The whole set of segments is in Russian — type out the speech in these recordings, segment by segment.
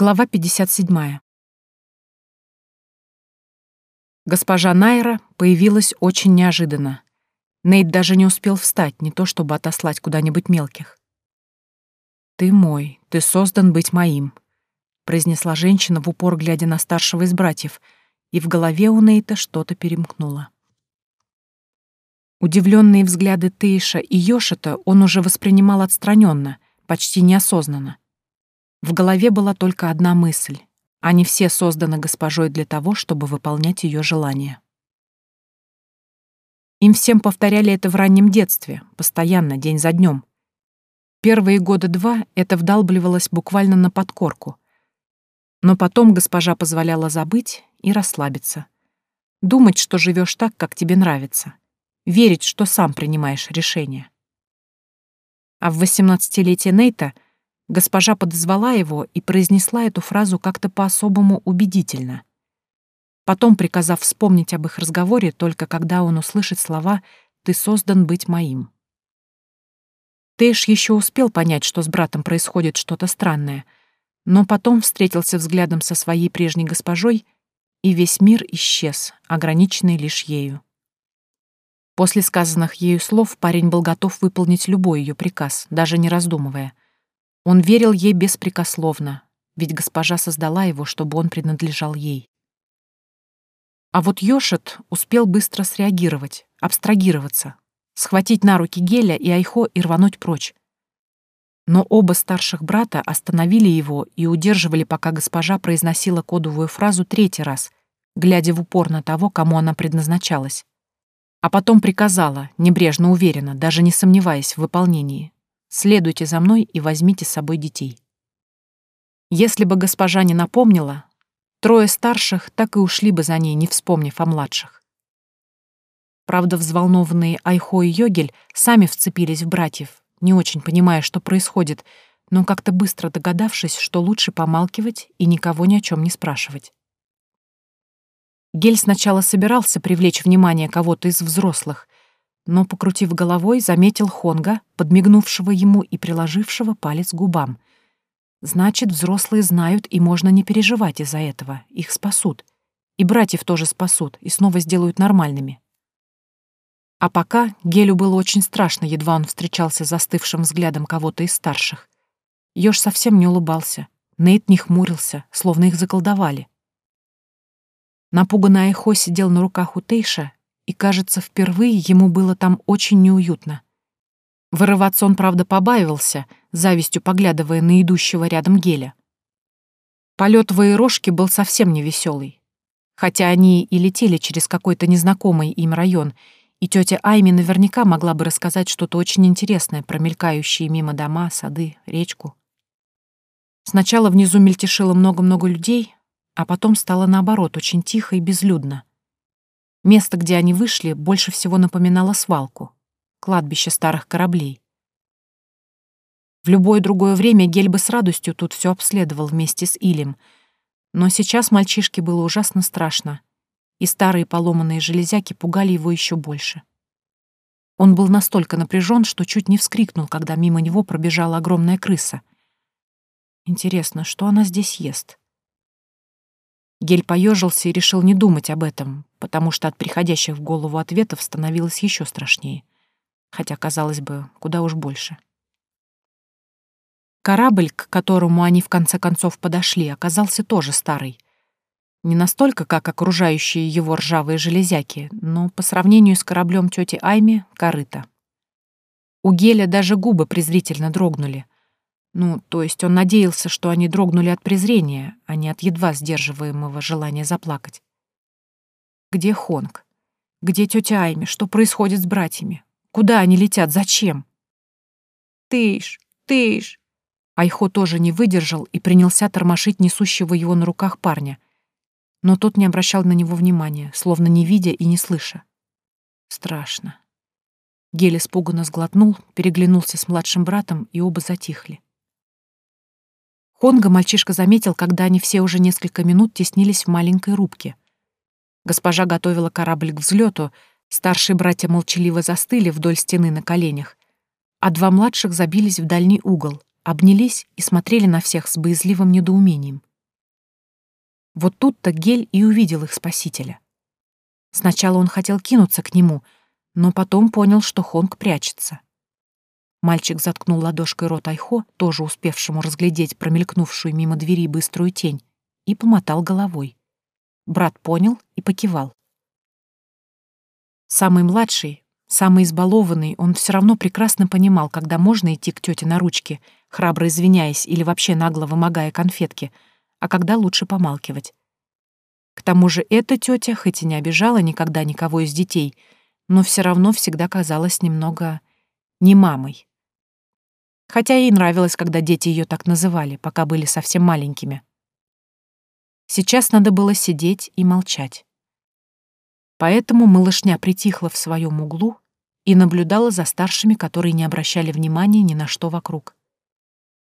Глава 57. Госпожа Найра появилась очень неожиданно. Нейт даже не успел встать, не то чтобы отослать куда-нибудь мелких. «Ты мой, ты создан быть моим», — произнесла женщина в упор, глядя на старшего из братьев, и в голове у Нейта что-то перемкнуло. Удивленные взгляды Тейша и Йошита он уже воспринимал отстраненно, почти неосознанно. В голове была только одна мысль. Они все созданы госпожой для того, чтобы выполнять ее желания. Им всем повторяли это в раннем детстве, постоянно, день за днем. Первые года два это вдалбливалось буквально на подкорку. Но потом госпожа позволяла забыть и расслабиться. Думать, что живешь так, как тебе нравится. Верить, что сам принимаешь решения. А в 18-летие Нейта — Госпожа подозвала его и произнесла эту фразу как-то по-особому убедительно. Потом приказав вспомнить об их разговоре только когда он услышит слова «ты создан быть моим». Тэш еще успел понять, что с братом происходит что-то странное, но потом встретился взглядом со своей прежней госпожой, и весь мир исчез, ограниченный лишь ею. После сказанных ею слов парень был готов выполнить любой ее приказ, даже не раздумывая — он верил ей беспрекословно, ведь госпожа создала его, чтобы он принадлежал ей. А вот Йошет успел быстро среагировать, абстрагироваться, схватить на руки Геля и Айхо и рвануть прочь. Но оба старших брата остановили его и удерживали, пока госпожа произносила кодовую фразу третий раз, глядя в упор на того, кому она предназначалась. А потом приказала, небрежно уверенно, даже не сомневаясь в выполнении. Следуйте за мной и возьмите с собой детей. Если бы госпожа не напомнила, трое старших так и ушли бы за ней, не вспомнив о младших. Правда, взволнованные Айхо и Йогель сами вцепились в братьев, не очень понимая, что происходит, но как-то быстро догадавшись, что лучше помалкивать и никого ни о чем не спрашивать. Гель сначала собирался привлечь внимание кого-то из взрослых, но, покрутив головой, заметил Хонга, подмигнувшего ему и приложившего палец к губам. Значит, взрослые знают, и можно не переживать из-за этого. Их спасут. И братьев тоже спасут, и снова сделают нормальными. А пока Гелю было очень страшно, едва он встречался застывшим взглядом кого-то из старших. Ёж совсем не улыбался, Нейт не хмурился, словно их заколдовали. Напуганный Айхо сидел на руках у Тейша и, кажется, впервые ему было там очень неуютно. Вырываться он, правда, побаивался, завистью поглядывая на идущего рядом геля. Полет в аэрошке был совсем невеселый. Хотя они и летели через какой-то незнакомый им район, и тетя Айми наверняка могла бы рассказать что-то очень интересное про мелькающие мимо дома, сады, речку. Сначала внизу мельтешило много-много людей, а потом стало наоборот очень тихо и безлюдно. Место, где они вышли, больше всего напоминало свалку, кладбище старых кораблей. В любое другое время Гель бы с радостью тут все обследовал вместе с Илем, но сейчас мальчишке было ужасно страшно, и старые поломанные железяки пугали его еще больше. Он был настолько напряжен, что чуть не вскрикнул, когда мимо него пробежала огромная крыса. Интересно, что она здесь ест? Гель поежился и решил не думать об этом, потому что от приходящих в голову ответов становилось еще страшнее. Хотя, казалось бы, куда уж больше. Корабль, к которому они в конце концов подошли, оказался тоже старый. Не настолько, как окружающие его ржавые железяки, но по сравнению с кораблем тети Айми — корыто. У Геля даже губы презрительно дрогнули — ну, то есть он надеялся, что они дрогнули от презрения, а не от едва сдерживаемого желания заплакать. Где Хонг? Где тетя Айми? Что происходит с братьями? Куда они летят? Зачем? Тыш, тыш. Айхо тоже не выдержал и принялся тормошить несущего его на руках парня. Но тот не обращал на него внимания, словно не видя и не слыша. Страшно. Гель испуганно сглотнул, переглянулся с младшим братом, и оба затихли. Хонга мальчишка заметил, когда они все уже несколько минут теснились в маленькой рубке. Госпожа готовила корабль к взлету, старшие братья молчаливо застыли вдоль стены на коленях, а два младших забились в дальний угол, обнялись и смотрели на всех с боязливым недоумением. Вот тут-то Гель и увидел их спасителя. Сначала он хотел кинуться к нему, но потом понял, что Хонг прячется. Мальчик заткнул ладошкой рот Айхо, тоже успевшему разглядеть промелькнувшую мимо двери быструю тень, и помотал головой. Брат понял и покивал. Самый младший, самый избалованный, он все равно прекрасно понимал, когда можно идти к тете на ручки, храбро извиняясь или вообще нагло вымогая конфетки, а когда лучше помалкивать. К тому же эта тетя, хоть и не обижала никогда никого из детей, но все равно всегда казалась немного не мамой. Хотя ей нравилось, когда дети ее так называли, пока были совсем маленькими. Сейчас надо было сидеть и молчать. Поэтому малышня притихла в своем углу и наблюдала за старшими, которые не обращали внимания ни на что вокруг.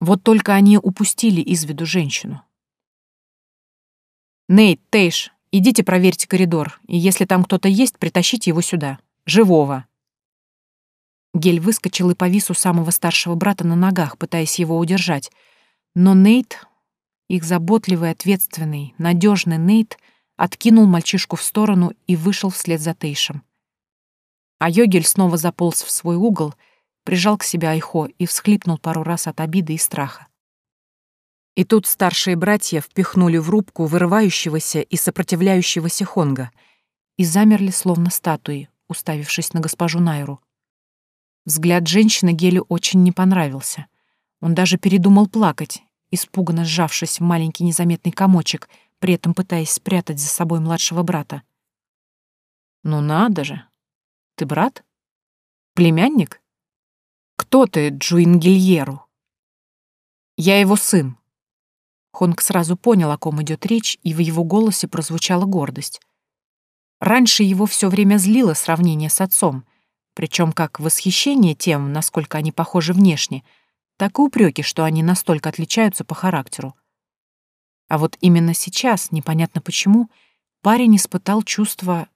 Вот только они упустили из виду женщину. «Нейт, Тейш, идите проверьте коридор, и если там кто-то есть, притащите его сюда. Живого!» Гель выскочил и повис у самого старшего брата на ногах, пытаясь его удержать. Но Нейт, их заботливый, ответственный, надежный Нейт, откинул мальчишку в сторону и вышел вслед за Тейшем. А Йогель снова заполз в свой угол, прижал к себе Айхо и всхлипнул пару раз от обиды и страха. И тут старшие братья впихнули в рубку вырывающегося и сопротивляющегося Хонга и замерли, словно статуи, уставившись на госпожу Найру. Взгляд женщины Гелю очень не понравился. Он даже передумал плакать, испуганно сжавшись в маленький незаметный комочек, при этом пытаясь спрятать за собой младшего брата. «Ну надо же! Ты брат? Племянник? Кто ты, Джуингильеру?» «Я его сын». Хонг сразу понял, о ком идет речь, и в его голосе прозвучала гордость. Раньше его все время злило сравнение с отцом, причем как восхищение тем, насколько они похожи внешне, так и упреки, что они настолько отличаются по характеру. А вот именно сейчас, непонятно почему, парень испытал чувство,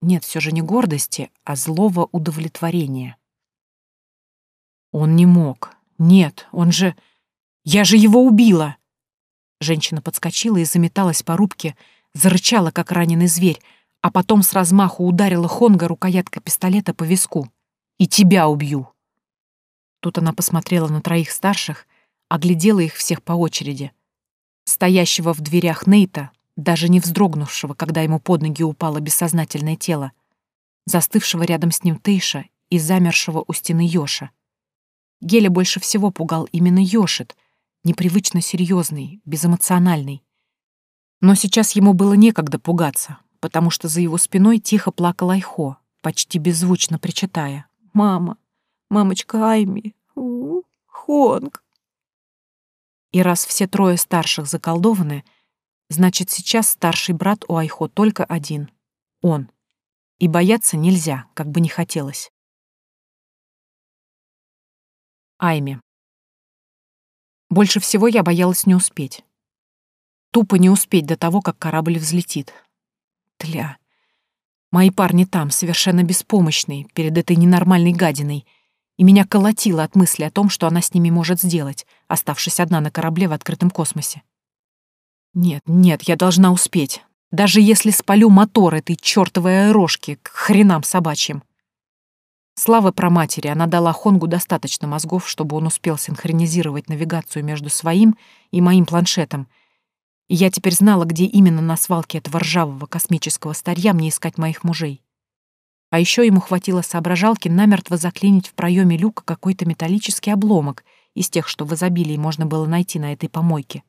нет, все же не гордости, а злого удовлетворения. Он не мог. Нет, он же... Я же его убила! Женщина подскочила и заметалась по рубке, зарычала, как раненый зверь, а потом с размаху ударила Хонга рукояткой пистолета по виску. «И тебя убью!» Тут она посмотрела на троих старших, оглядела их всех по очереди. Стоящего в дверях Нейта, даже не вздрогнувшего, когда ему под ноги упало бессознательное тело, застывшего рядом с ним Тейша и замершего у стены Йоша. Геля больше всего пугал именно Йошит, непривычно серьезный, безэмоциональный. Но сейчас ему было некогда пугаться, потому что за его спиной тихо плакал Айхо, почти беззвучно причитая. «Мама! Мамочка Айми! У -у, Хонг!» И раз все трое старших заколдованы, значит, сейчас старший брат у Айхо только один — он. И бояться нельзя, как бы не хотелось. Айми. Больше всего я боялась не успеть. Тупо не успеть до того, как корабль взлетит, Тля. Мои парни там, совершенно беспомощные, перед этой ненормальной гадиной, и меня колотило от мысли о том, что она с ними может сделать, оставшись одна на корабле в открытом космосе. Нет, нет, я должна успеть. Даже если спалю мотор этой чёртовой аэрошки к хренам собачьим. Слава про матери, она дала Хонгу достаточно мозгов, чтобы он успел синхронизировать навигацию между своим и моим планшетом — и я теперь знала, где именно на свалке этого ржавого космического старья мне искать моих мужей. А еще ему хватило соображалки намертво заклинить в проеме люка какой-то металлический обломок из тех, что в изобилии можно было найти на этой помойке.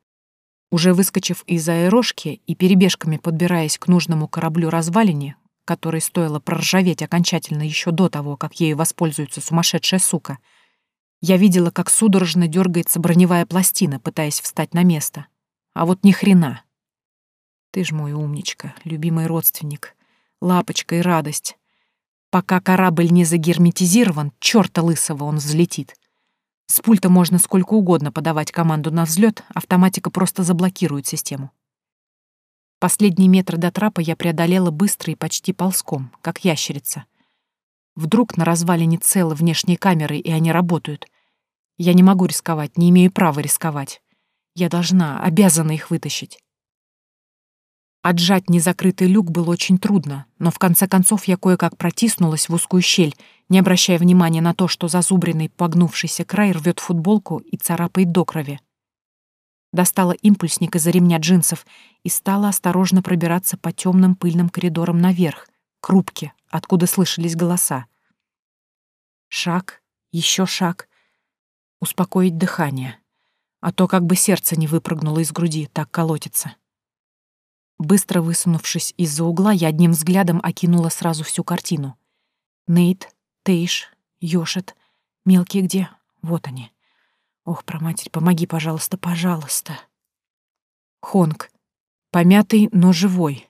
Уже выскочив из аэрошки и перебежками подбираясь к нужному кораблю-развалине, который стоило проржаветь окончательно еще до того, как ею воспользуется сумасшедшая сука, я видела, как судорожно дергается броневая пластина, пытаясь встать на место. А вот ни хрена. Ты ж мой умничка, любимый родственник, лапочка и радость. Пока корабль не загерметизирован, чёрта лысого он взлетит. С пульта можно сколько угодно подавать команду на взлет, автоматика просто заблокирует систему. Последний метр до трапа я преодолела быстро и почти ползком, как ящерица. Вдруг на развалине целы внешние камеры, и они работают. Я не могу рисковать, не имею права рисковать. Я должна, обязана их вытащить. Отжать незакрытый люк было очень трудно, но в конце концов я кое-как протиснулась в узкую щель, не обращая внимания на то, что зазубренный погнувшийся край рвет футболку и царапает до крови. Достала импульсник из-за ремня джинсов и стала осторожно пробираться по темным пыльным коридорам наверх, к рубке, откуда слышались голоса. Шаг, еще шаг. Успокоить дыхание. А то как бы сердце не выпрыгнуло из груди, так колотится. Быстро высунувшись из-за угла, я одним взглядом окинула сразу всю картину. Нейт, Тейш, Йошет. Мелкие где? Вот они. Ох, проматерь, помоги, пожалуйста, пожалуйста. Хонг. Помятый, но живой.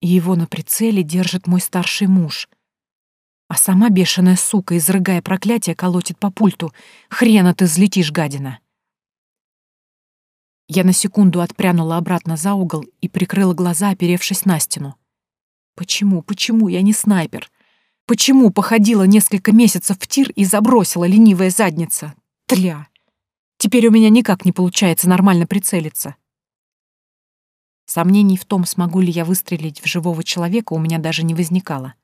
И его на прицеле держит мой старший муж. А сама бешеная сука, изрыгая проклятие, колотит по пульту. Хрена ты взлетишь, гадина. Я на секунду отпрянула обратно за угол и прикрыла глаза, оперевшись на стену. Почему, почему я не снайпер? Почему походила несколько месяцев в тир и забросила ленивая задница? Тля! Теперь у меня никак не получается нормально прицелиться. Сомнений в том, смогу ли я выстрелить в живого человека, у меня даже не возникало.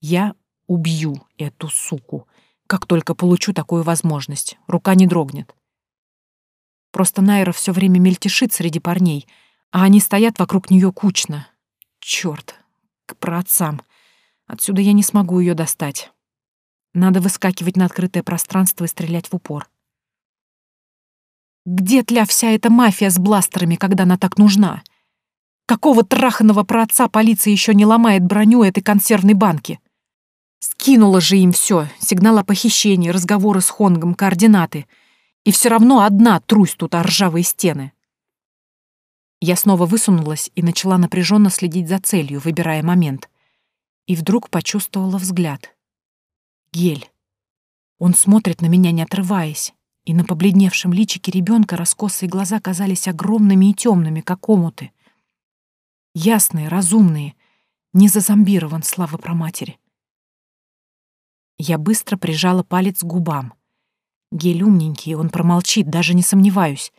Я убью эту суку, как только получу такую возможность. Рука не дрогнет. Просто Найра все время мельтешит среди парней, а они стоят вокруг нее кучно. Черт, к праотцам. Отсюда я не смогу ее достать. Надо выскакивать на открытое пространство и стрелять в упор. Где тля вся эта мафия с бластерами, когда она так нужна? Какого траханого праотца полиция еще не ломает броню этой консервной банки? Скинула же им все: сигнал о похищении, разговоры с Хонгом, координаты — и все равно одна трусь тут о ржавые стены. Я снова высунулась и начала напряженно следить за целью, выбирая момент. И вдруг почувствовала взгляд. Гель. Он смотрит на меня, не отрываясь, и на побледневшем личике ребенка раскосые глаза казались огромными и темными, как омуты. Ясные, разумные, не зазомбирован, слава про матери. Я быстро прижала палец к губам. Гель умненький, он промолчит, даже не сомневаюсь.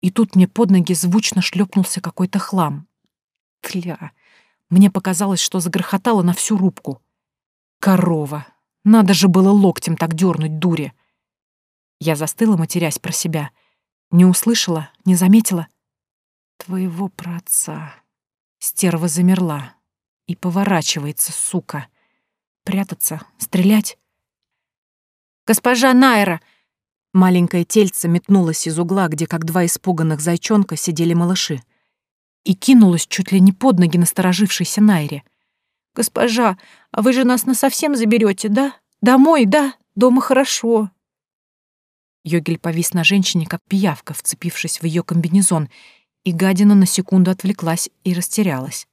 И тут мне под ноги звучно шлепнулся какой-то хлам. Тля. Мне показалось, что загрохотало на всю рубку. Корова. Надо же было локтем так дернуть, дуре. Я застыла, матерясь про себя. Не услышала, не заметила. Твоего праотца. Стерва замерла. И поворачивается, сука. Прятаться, стрелять. «Госпожа Найра!» Маленькое тельце метнулось из угла, где, как два испуганных зайчонка, сидели малыши, и кинулось чуть ли не под ноги насторожившейся Найре. «Госпожа, а вы же нас насовсем заберете, да? Домой, да? Дома хорошо». Йогель повис на женщине, как пиявка, вцепившись в ее комбинезон, и гадина на секунду отвлеклась и растерялась.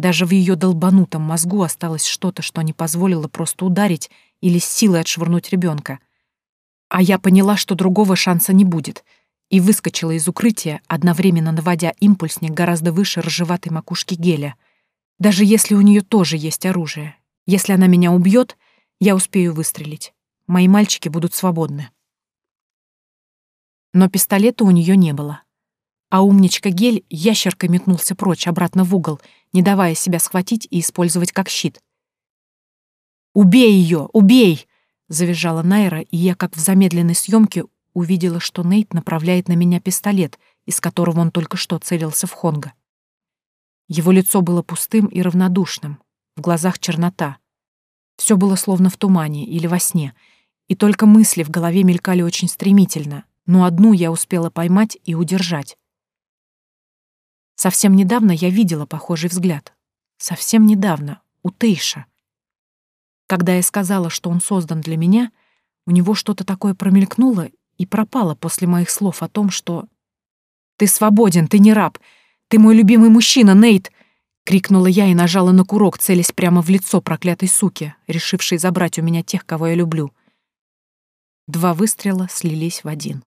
Даже в ее долбанутом мозгу осталось что-то, что не позволило просто ударить или с силой отшвырнуть ребенка. А я поняла, что другого шанса не будет, и выскочила из укрытия, одновременно наводя импульсник гораздо выше ржеватой макушки геля. Даже если у нее тоже есть оружие. Если она меня убьет, я успею выстрелить. Мои мальчики будут свободны. Но пистолета у нее не было. А умничка Гель ящеркой метнулся прочь, обратно в угол, не давая себя схватить и использовать как щит. «Убей ее! Убей!» — завизжала Найра, и я, как в замедленной съемке, увидела, что Нейт направляет на меня пистолет, из которого он только что целился в Хонга. Его лицо было пустым и равнодушным, в глазах чернота. Все было словно в тумане или во сне, и только мысли в голове мелькали очень стремительно, но одну я успела поймать и удержать. Совсем недавно я видела похожий взгляд. Совсем недавно, у Тейша. Когда я сказала, что он создан для меня, у него что-то такое промелькнуло и пропало после моих слов о том, что... «Ты свободен, ты не раб! Ты мой любимый мужчина, Нейт!» — крикнула я и нажала на курок, целясь прямо в лицо проклятой суки, решившей забрать у меня тех, кого я люблю. Два выстрела слились в один.